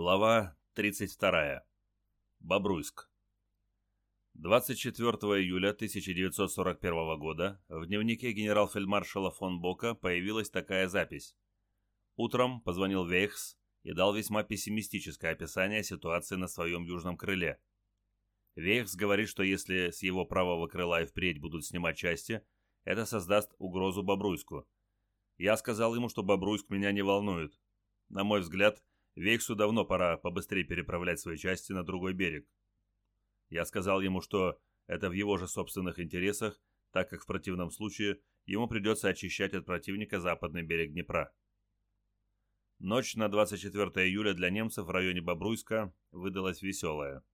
Глава 32. Бобруйск. 24 июля 1941 года в дневнике генерал-фельдмаршала фон Бока появилась такая запись. Утром позвонил Вейхс и дал весьма пессимистическое описание ситуации на своем южном крыле. Вейхс говорит, что если с его правого крыла и впредь будут снимать части, это создаст угрозу Бобруйску. Я сказал ему, что Бобруйск меня не волнует. На мой взгляд, Вейхсу давно пора побыстрее переправлять свои части на другой берег. Я сказал ему, что это в его же собственных интересах, так как в противном случае ему придется очищать от противника западный берег Днепра. Ночь на 24 июля для немцев в районе Бобруйска выдалась веселая.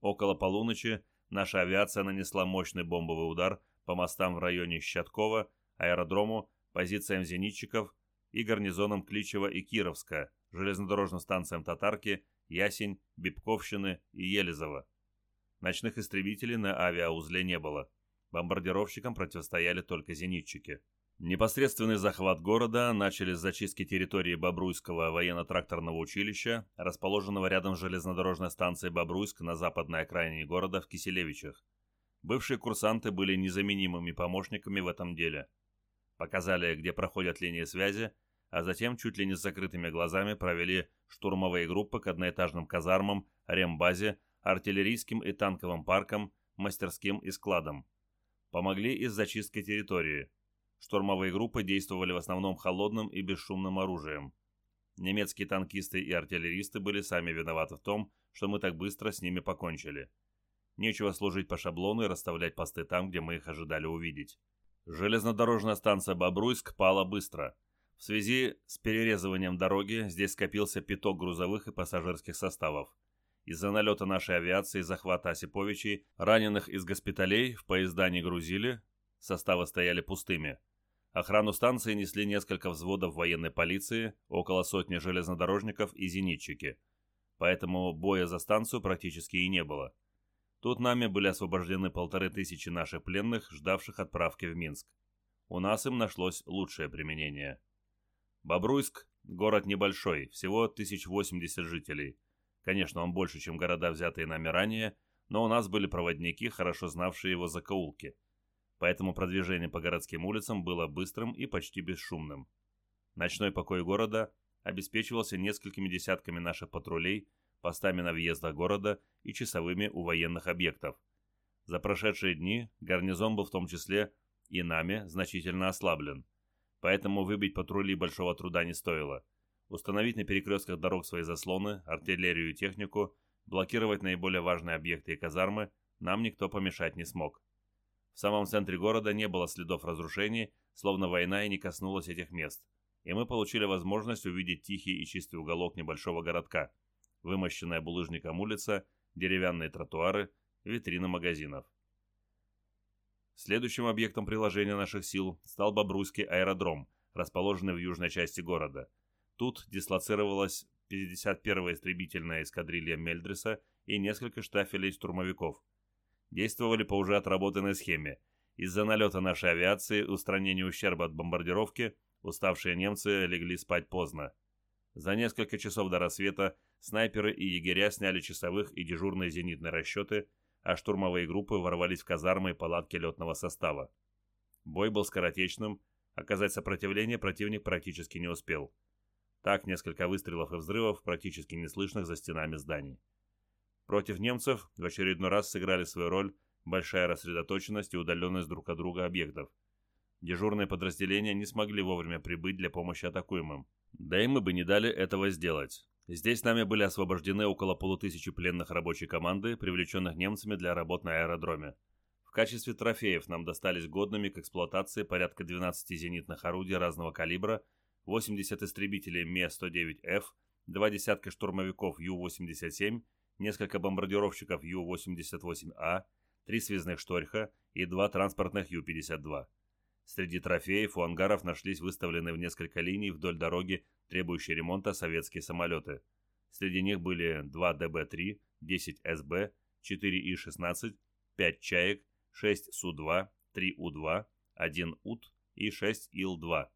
Около полуночи наша авиация нанесла мощный бомбовый удар по мостам в районе Щаткова, аэродрому, позициям зенитчиков и гарнизонам Кличева и Кировска, железнодорожным станциям Татарки, Ясень, Бибковщины и Елизово. Ночных истребителей на авиаузле не было. Бомбардировщикам противостояли только зенитчики. Непосредственный захват города начали с зачистки территории Бобруйского военно-тракторного училища, расположенного рядом с железнодорожной станцией Бобруйск на западной окраине города в Киселевичах. Бывшие курсанты были незаменимыми помощниками в этом деле. Показали, где проходят линии связи, а затем чуть ли не с закрытыми глазами провели штурмовые группы к одноэтажным казармам, рембазе, артиллерийским и танковым паркам, мастерским и складам. Помогли и с зачисткой территории. Штурмовые группы действовали в основном холодным и бесшумным оружием. Немецкие танкисты и артиллеристы были сами виноваты в том, что мы так быстро с ними покончили. Нечего служить по шаблону и расставлять посты там, где мы их ожидали увидеть. Железнодорожная станция Бобруйск пала быстро – в связи с перерезыванием дороги здесь скопился пяток грузовых и пассажирских составов. Из-за налета нашей авиации и захвата Осиповичей раненых из госпиталей в поезда не грузили, составы стояли пустыми. Охрану станции несли несколько взводов военной полиции, около сотни железнодорожников и зенитчики. Поэтому боя за станцию практически и не было. Тут нами были освобождены полторы тысячи наших пленных, ждавших отправки в Минск. У нас им нашлось лучшее применение. Бобруйск – город небольшой, всего 1080 жителей. Конечно, он больше, чем города, взятые нами ранее, но у нас были проводники, хорошо знавшие его закоулки. Поэтому продвижение по городским улицам было быстрым и почти бесшумным. Ночной покой города обеспечивался несколькими десятками наших патрулей, постами на въездах города и часовыми у военных объектов. За прошедшие дни гарнизон был в том числе и нами значительно ослаблен – поэтому выбить патрули большого труда не стоило. Установить на перекрестках дорог свои заслоны, артиллерию и технику, блокировать наиболее важные объекты и казармы нам никто помешать не смог. В самом центре города не было следов разрушений, словно война и не коснулась этих мест, и мы получили возможность увидеть тихий и чистый уголок небольшого городка, вымощенная булыжником улица, деревянные тротуары, витрины магазинов. Следующим объектом приложения наших сил стал Бобруйский аэродром, расположенный в южной части города. Тут дислоцировалась 51-я истребительная эскадрилья Мельдреса и несколько штафелей штурмовиков. Действовали по уже отработанной схеме. Из-за налета нашей авиации, устранения ущерба от бомбардировки, уставшие немцы легли спать поздно. За несколько часов до рассвета снайперы и егеря сняли часовых и дежурные зенитные расчеты – а штурмовые группы ворвались в казармы и палатки летного состава. Бой был скоротечным, оказать сопротивление противник практически не успел. Так несколько выстрелов и взрывов, практически неслышных за стенами зданий. Против немцев в очередной раз сыграли свою роль большая рассредоточенность и удаленность друг от друга объектов. Дежурные подразделения не смогли вовремя прибыть для помощи атакуемым. Да и мы бы не дали этого сделать. Здесь нами были освобождены около полутысячи пленных рабочей команды, привлеченных немцами для работ на аэродроме. В качестве трофеев нам достались годными к эксплуатации порядка 12 зенитных орудий разного калибра, 80 истребителей Ме-109Ф, два десятка штурмовиков Ю-87, несколько бомбардировщиков Ю-88А, три связных «Шторха» и два транспортных Ю-52. Среди трофеев у ангаров нашлись выставленные в несколько линий вдоль дороги требующие ремонта советские самолеты. Среди них были 2 ДБ-3, 10 СБ, 4 И-16, 5 «Чаек», 6 Су-2, 3 У-2, 1 УТ и 6 Ил-2.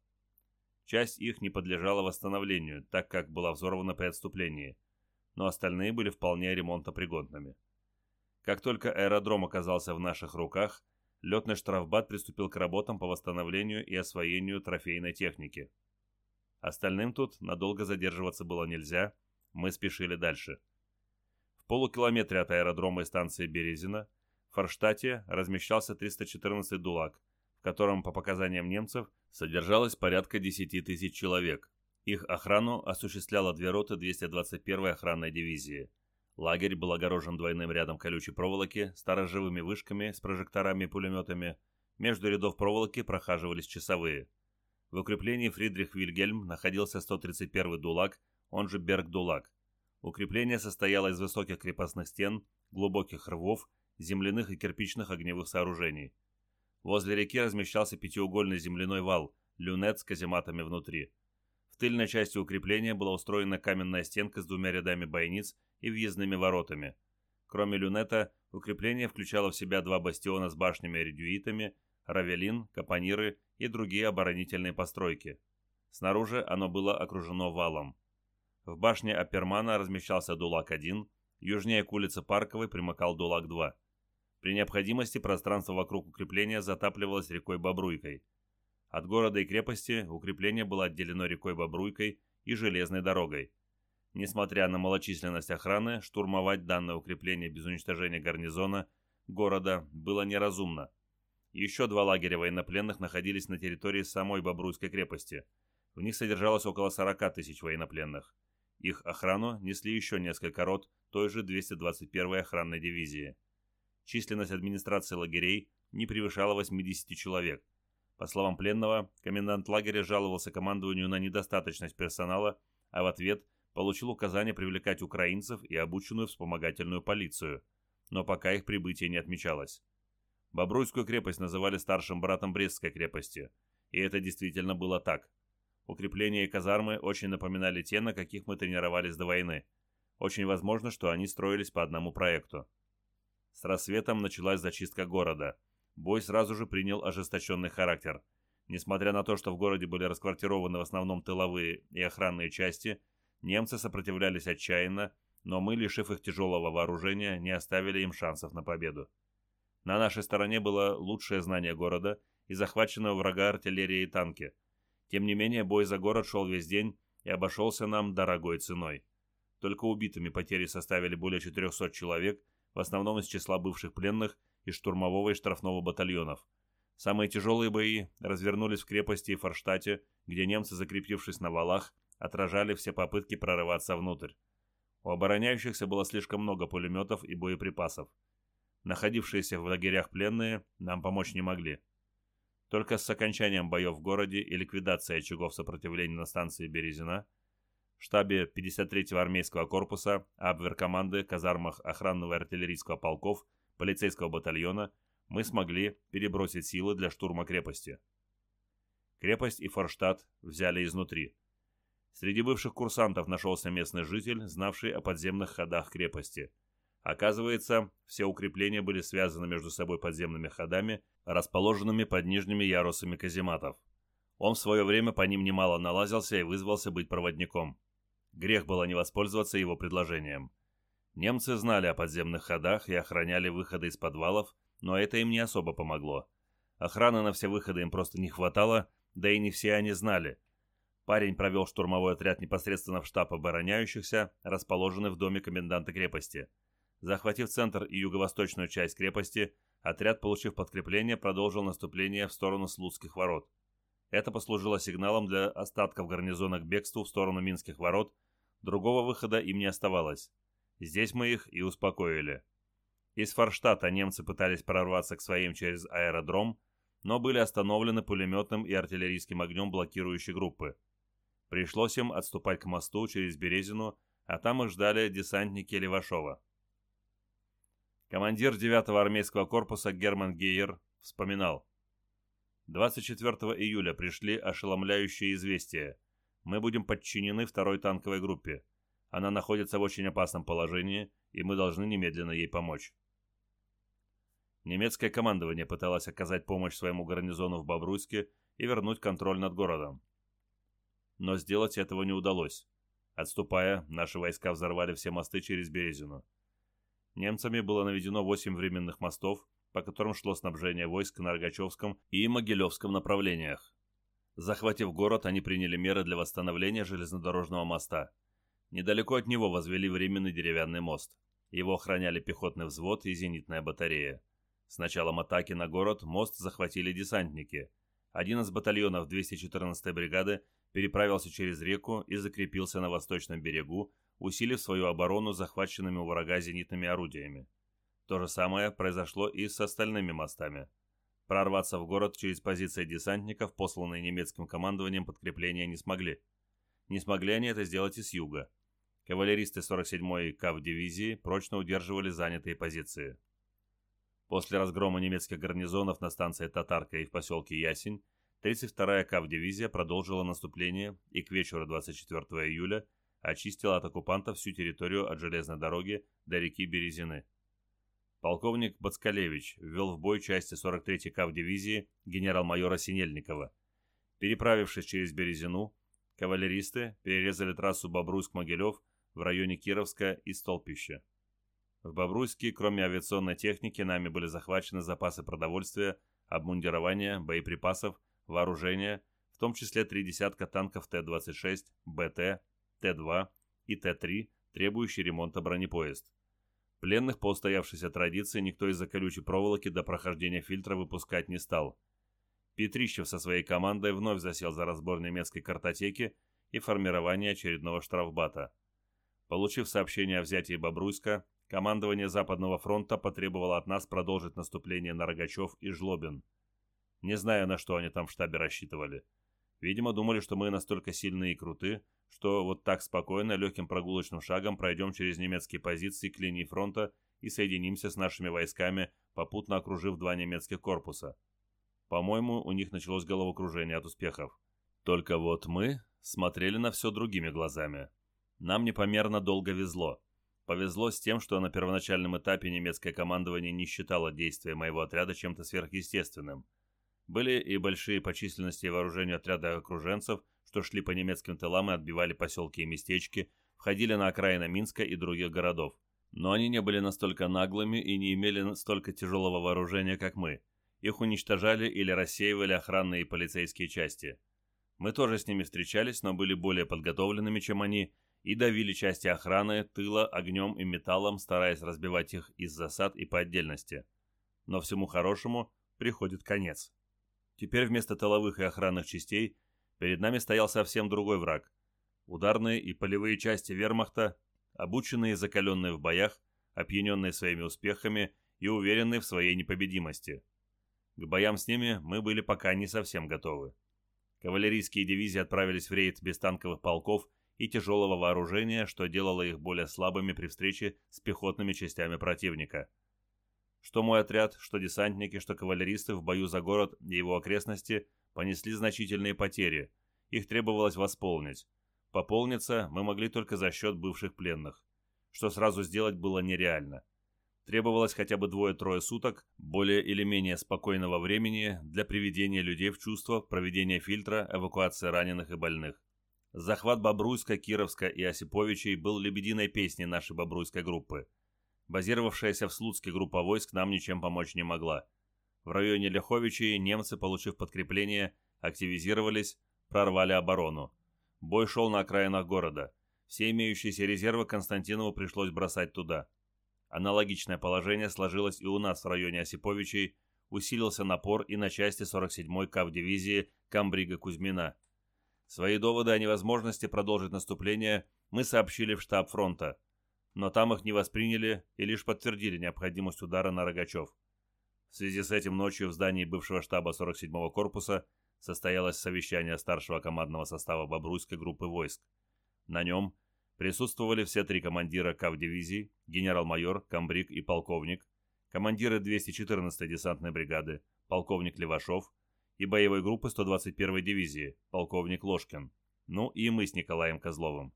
Часть их не подлежала восстановлению, так как была взорвана при отступлении. но остальные были вполне ремонтопригодными. Как только аэродром оказался в наших руках, летный штрафбат приступил к работам по восстановлению и освоению трофейной техники. Остальным тут надолго задерживаться было нельзя, мы спешили дальше. В полукилометре от аэродрома и станции Березина в Форштате размещался 314-й ДУЛАК, в котором, по показаниям немцев, содержалось порядка 10 тысяч человек. Их охрану осуществляла две роты 221-й охранной дивизии – Лагерь был огорожен двойным рядом колючей проволоки, сторожевыми вышками с прожекторами и пулеметами. Между рядов проволоки прохаживались часовые. В укреплении Фридрих Вильгельм находился 131-й дулак, он же Берг-дулак. Укрепление состояло из высоких крепостных стен, глубоких рвов, земляных и кирпичных огневых сооружений. Возле реки размещался пятиугольный земляной вал, люнет с казематами внутри. В тыльной части укрепления была устроена каменная стенка с двумя рядами бойниц и въездными воротами. Кроме люнета, укрепление включало в себя два бастиона с башнями-редюитами, равелин, капониры и другие оборонительные постройки. Снаружи оно было окружено валом. В башне Апермана размещался Дулак-1, южнее к улице Парковой примыкал Дулак-2. При необходимости пространство вокруг укрепления затапливалось рекой Бобруйкой. От города и крепости укрепление было отделено рекой Бобруйкой и железной дорогой. Несмотря на малочисленность охраны, штурмовать данное укрепление без уничтожения гарнизона города было неразумно. Еще два лагеря военнопленных находились на территории самой Бобруйской крепости. В них содержалось около 40 тысяч военнопленных. Их охрану несли еще несколько рот той же 221-й охранной дивизии. Численность администрации лагерей не превышала 80 человек. По словам пленного, комендант лагеря жаловался командованию на недостаточность персонала, а в ответ – получил указание привлекать украинцев и обученную вспомогательную полицию, но пока их прибытие не отмечалось. Бобруйскую крепость называли старшим братом Брестской крепости, и это действительно было так. Укрепления и казармы очень напоминали те, на каких мы тренировались до войны. Очень возможно, что они строились по одному проекту. С рассветом началась зачистка города. Бой сразу же принял ожесточенный характер. Несмотря на то, что в городе были расквартированы в основном тыловые и охранные части, Немцы сопротивлялись отчаянно, но мы, лишив их тяжелого вооружения, не оставили им шансов на победу. На нашей стороне было лучшее знание города и захваченного врага артиллерии и танки. Тем не менее, бой за город шел весь день и обошелся нам дорогой ценой. Только убитыми потери составили более 400 человек, в основном из числа бывших пленных и штурмового и штрафного батальонов. Самые тяжелые бои развернулись в крепости и Форштате, где немцы, закрепившись на валах, отражали все попытки прорываться внутрь. У обороняющихся было слишком много пулеметов и боеприпасов. Находившиеся в лагерях пленные нам помочь не могли. Только с окончанием боев в городе и ликвидацией очагов сопротивления на станции Березина, штабе 53-го армейского корпуса, Абвер-команды, казармах охранного артиллерийского полков, полицейского батальона, мы смогли перебросить силы для штурма крепости. Крепость и Форштадт взяли изнутри. Среди бывших курсантов нашелся местный житель, знавший о подземных ходах крепости. Оказывается, все укрепления были связаны между собой подземными ходами, расположенными под нижними ярусами казематов. Он в свое время по ним немало налазился и вызвался быть проводником. Грех было не воспользоваться его предложением. Немцы знали о подземных ходах и охраняли выходы из подвалов, но это им не особо помогло. Охраны на все выходы им просто не хватало, да и не все они знали – Парень провел штурмовой отряд непосредственно в штаб обороняющихся, расположенный в доме коменданта крепости. Захватив центр и юго-восточную часть крепости, отряд, получив подкрепление, продолжил наступление в сторону Слуцких ворот. Это послужило сигналом для остатков гарнизона к бегству в сторону Минских ворот, другого выхода им не оставалось. Здесь мы их и успокоили. Из Форштадта немцы пытались прорваться к своим через аэродром, но были остановлены пулеметным и артиллерийским огнем блокирующей группы. Пришлось им отступать к мосту через Березину, а там их ждали десантники Левашова. Командир 9-го армейского корпуса Герман Гейер вспоминал. 24 июля пришли ошеломляющие известия. Мы будем подчинены второй танковой группе. Она находится в очень опасном положении, и мы должны немедленно ей помочь. Немецкое командование пыталось оказать помощь своему гарнизону в Бобруйске и вернуть контроль над городом но сделать этого не удалось. Отступая, наши войска взорвали все мосты через Березину. Немцами было наведено 8 временных мостов, по которым шло снабжение войск на Рогачевском и Могилевском направлениях. Захватив город, они приняли меры для восстановления железнодорожного моста. Недалеко от него возвели временный деревянный мост. Его охраняли пехотный взвод и зенитная батарея. С началом атаки на город мост захватили десантники. Один из батальонов 214-й бригады переправился через реку и закрепился на восточном берегу, усилив свою оборону захваченными у врага зенитными орудиями. То же самое произошло и с остальными мостами. Прорваться в город через позиции десантников, посланные немецким командованием, подкрепления не смогли. Не смогли они это сделать и с юга. Кавалеристы 47-й КАВ-дивизии прочно удерживали занятые позиции. После разгрома немецких гарнизонов на станции Татарка и в поселке Ясень, 32-я КАВ-дивизия продолжила наступление и к вечеру 24 июля очистила от оккупантов всю территорию от железной дороги до реки Березины. Полковник Бацкалевич ввел в бой части 43-й КАВ-дивизии генерал-майора Синельникова. Переправившись через Березину, кавалеристы перерезали трассу Бобруйск-Могилев в районе Кировска и Столпища. В Бобруйске, кроме авиационной техники, нами были захвачены запасы продовольствия, обмундирования, боеприпасов, вооружения, в том числе три десятка танков Т-26, БТ, Т-2 и Т-3, требующий ремонта бронепоезд. Пленных по устоявшейся традиции никто из-за колючей проволоки до прохождения фильтра выпускать не стал. Петрищев со своей командой вновь засел за разбор немецкой картотеки и формирование очередного штрафбата. Получив сообщение о взятии Бобруйска, командование Западного фронта потребовало от нас продолжить наступление на Рогачев и Жлобин. Не знаю, на что они там в штабе рассчитывали. Видимо, думали, что мы настолько сильны и круты, что вот так спокойно, легким прогулочным шагом пройдем через немецкие позиции к линии фронта и соединимся с нашими войсками, попутно окружив два немецких корпуса. По-моему, у них началось головокружение от успехов. Только вот мы смотрели на все другими глазами. Нам непомерно долго везло. Повезло с тем, что на первоначальном этапе немецкое командование не считало действия моего отряда чем-то сверхъестественным. Были и большие по численности и вооружению отряды окруженцев, что шли по немецким тылам и отбивали поселки и местечки, входили на окраины Минска и других городов. Но они не были настолько наглыми и не имели столько тяжелого вооружения, как мы. Их уничтожали или рассеивали охранные и полицейские части. Мы тоже с ними встречались, но были более подготовленными, чем они, и давили части охраны тыла огнем и металлом, стараясь разбивать их из засад и по отдельности. Но всему хорошему приходит конец. Теперь вместо тыловых и охранных частей перед нами стоял совсем другой враг. Ударные и полевые части вермахта, обученные и закаленные в боях, опьяненные своими успехами и уверенные в своей непобедимости. К боям с ними мы были пока не совсем готовы. Кавалерийские дивизии отправились в рейд без танковых полков и тяжелого вооружения, что делало их более слабыми при встрече с пехотными частями противника. Что мой отряд, что десантники, что кавалеристы в бою за город и его окрестности понесли значительные потери. Их требовалось восполнить. Пополниться мы могли только за счет бывших пленных, что сразу сделать было нереально. Требовалось хотя бы двое-трое суток более или менее спокойного времени для приведения людей в чувство, проведения фильтра, эвакуации раненых и больных. Захват Бобруйска, Кировска и Осиповичей был лебединой песней нашей бобруйской группы. Базировавшаяся в Слуцке группа войск нам ничем помочь не могла. В районе Ляховичей немцы, получив подкрепление, активизировались, прорвали оборону. Бой шел на окраинах города. Все имеющиеся резервы Константинову пришлось бросать туда. Аналогичное положение сложилось и у нас в районе Осиповичей, усилился напор и на части 47-й КАВ-дивизии Камбрига-Кузьмина – Свои доводы о невозможности продолжить наступление мы сообщили в штаб фронта, но там их не восприняли и лишь подтвердили необходимость удара на Рогачев. В связи с этим ночью в здании бывшего штаба 47-го корпуса состоялось совещание старшего командного состава Бобруйской группы войск. На нем присутствовали все три командира КАВ-дивизий, генерал-майор, комбриг и полковник, командиры 214-й десантной бригады, полковник Левашов, и боевой группы 121-й дивизии, полковник Ложкин. Ну и мы с Николаем Козловым.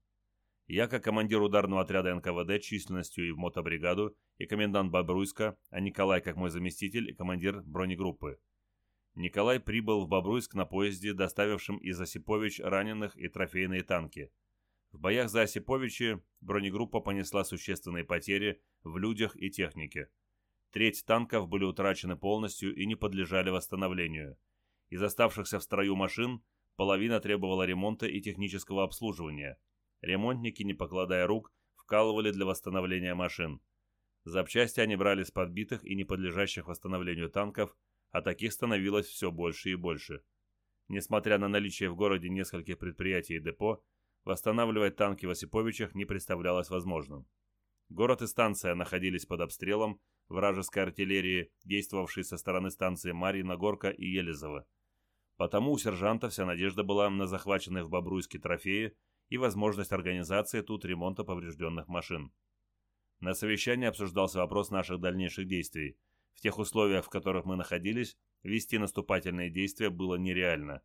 Я как командир ударного отряда НКВД численностью и в мотобригаду, и комендант Бобруйска, а Николай как мой заместитель и командир бронегруппы. Николай прибыл в Бобруйск на поезде, доставившем из Осипович раненых и трофейные танки. В боях за Осиповичи бронегруппа понесла существенные потери в людях и технике. Треть танков были утрачены полностью и не подлежали восстановлению. Из оставшихся в строю машин половина требовала ремонта и технического обслуживания. Ремонтники, не покладая рук, вкалывали для восстановления машин. Запчасти они брали с подбитых и не подлежащих восстановлению танков, а таких становилось все больше и больше. Несмотря на наличие в городе нескольких предприятий и депо, восстанавливать танки в Осиповичах не представлялось возможным. Город и станция находились под обстрелом вражеской артиллерии, действовавшей со стороны станции Марьина Горка и Елизово. Потому у сержанта вся надежда была на захваченные в Бобруйске трофеи и возможность организации тут ремонта поврежденных машин. На совещании обсуждался вопрос наших дальнейших действий. В тех условиях, в которых мы находились, вести наступательные действия было нереально.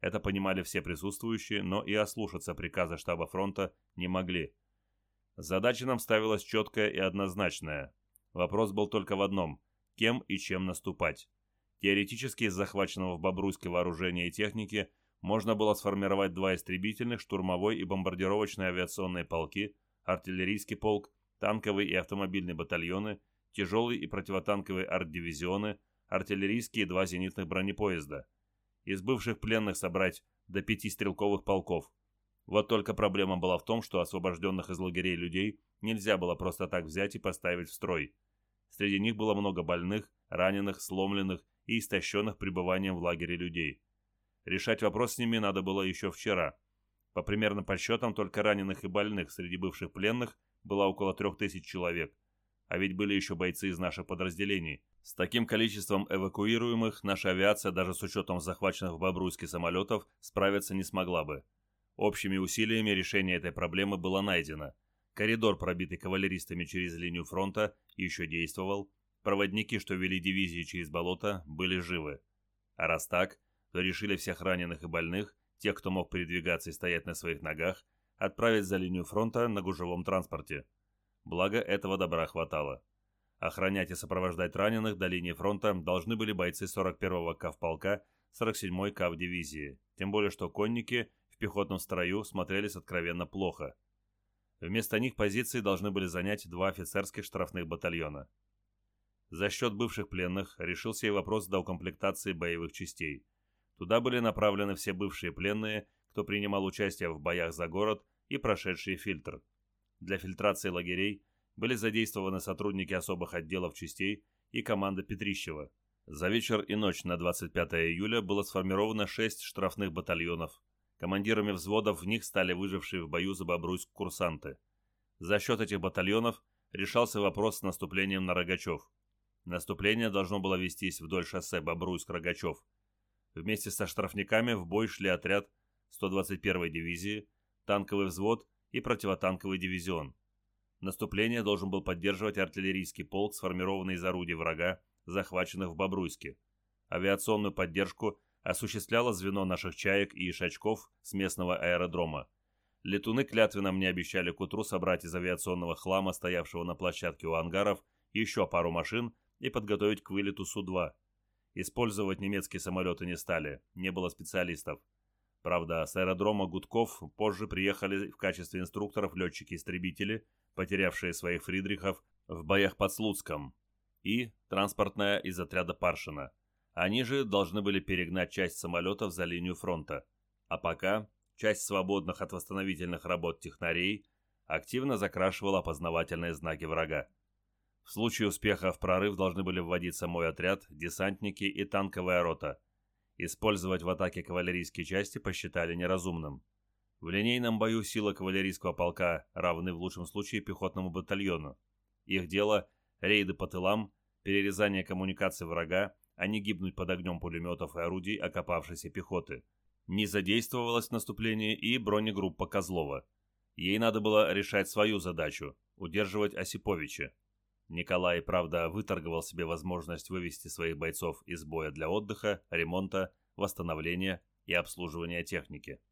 Это понимали все присутствующие, но и ослушаться приказа штаба фронта не могли. Задача нам ставилась четкая и однозначная. Вопрос был только в одном – кем и чем наступать. Теоретически из захваченного в Бобруйске вооружения и техники можно было сформировать два истребительных, штурмовой и бомбардировочные авиационные полки, артиллерийский полк, танковый и автомобильный батальоны, тяжелый и противотанковые арт-дивизионы, артиллерийские два зенитных бронепоезда. Из бывших пленных собрать до пяти стрелковых полков. Вот только проблема была в том, что освобожденных из лагерей людей нельзя было просто так взять и поставить в строй. Среди них было много больных, раненых, сломленных и истощенных пребыванием в лагере людей. Решать вопрос с ними надо было еще вчера. По примерным подсчетам, только раненых и больных среди бывших пленных было около трех тысяч человек. А ведь были еще бойцы из наших подразделений. С таким количеством эвакуируемых наша авиация, даже с учетом захваченных в Бобруйске самолетов, справиться не смогла бы. Общими усилиями решение этой проблемы было найдено. Коридор, пробитый кавалеристами через линию фронта, еще действовал. Проводники, что вели дивизии через болото, были живы. А раз так, решили всех раненых и больных, тех, кто мог передвигаться и стоять на своих ногах, отправить за линию фронта на гужевом транспорте. Благо, этого добра хватало. Охранять и сопровождать раненых до линии фронта должны были бойцы 41-го КАВ-полка 47-й КАВ-дивизии, тем более что конники в пехотном строю смотрелись откровенно плохо. Вместо них позиции должны были занять два офицерских штрафных батальона. За счет бывших пленных решился и вопрос доукомплектации боевых частей. Туда были направлены все бывшие пленные, кто принимал участие в боях за город и прошедшие фильтр. Для фильтрации лагерей были задействованы сотрудники особых отделов частей и команда Петрищева. За вечер и ночь на 25 июля было сформировано 6 штрафных батальонов. Командирами взводов в них стали выжившие в бою за Бобруйск курсанты. За счет этих батальонов решался вопрос с наступлением на Рогачев. Наступление должно было вестись вдоль шоссе Бобруйск-Рогачев – Вместе со штрафниками в бой шли отряд 121-й дивизии, танковый взвод и противотанковый дивизион. Наступление должен был поддерживать артиллерийский полк, сформированный из орудий врага, захваченных в Бобруйске. Авиационную поддержку осуществляло звено наших «Чаек» и «Ишачков» с местного аэродрома. Летуны клятвенно мне обещали к утру собрать из авиационного хлама, стоявшего на площадке у ангаров, еще пару машин и подготовить к вылету Су-2. Использовать немецкие самолеты не стали, не было специалистов. Правда, с аэродрома Гудков позже приехали в качестве инструкторов летчики-истребители, потерявшие своих Фридрихов в боях под Слуцком, и транспортная из отряда Паршина. Они же должны были перегнать часть самолетов за линию фронта. А пока часть свободных от восстановительных работ технарей активно закрашивала опознавательные знаки врага. В случае успеха в прорыв должны были вводиться мой отряд, десантники и танковая рота. Использовать в атаке кавалерийские части посчитали неразумным. В линейном бою силы кавалерийского полка равны в лучшем случае пехотному батальону. Их дело – рейды по тылам, перерезание коммуникаций врага, а не гибнуть под огнем пулеметов и орудий окопавшейся пехоты. Не задействовалось наступлении и бронегруппа Козлова. Ей надо было решать свою задачу – удерживать Осиповича. Николай, правда, выторговал себе возможность вывести своих бойцов из боя для отдыха, ремонта, восстановления и обслуживания техники.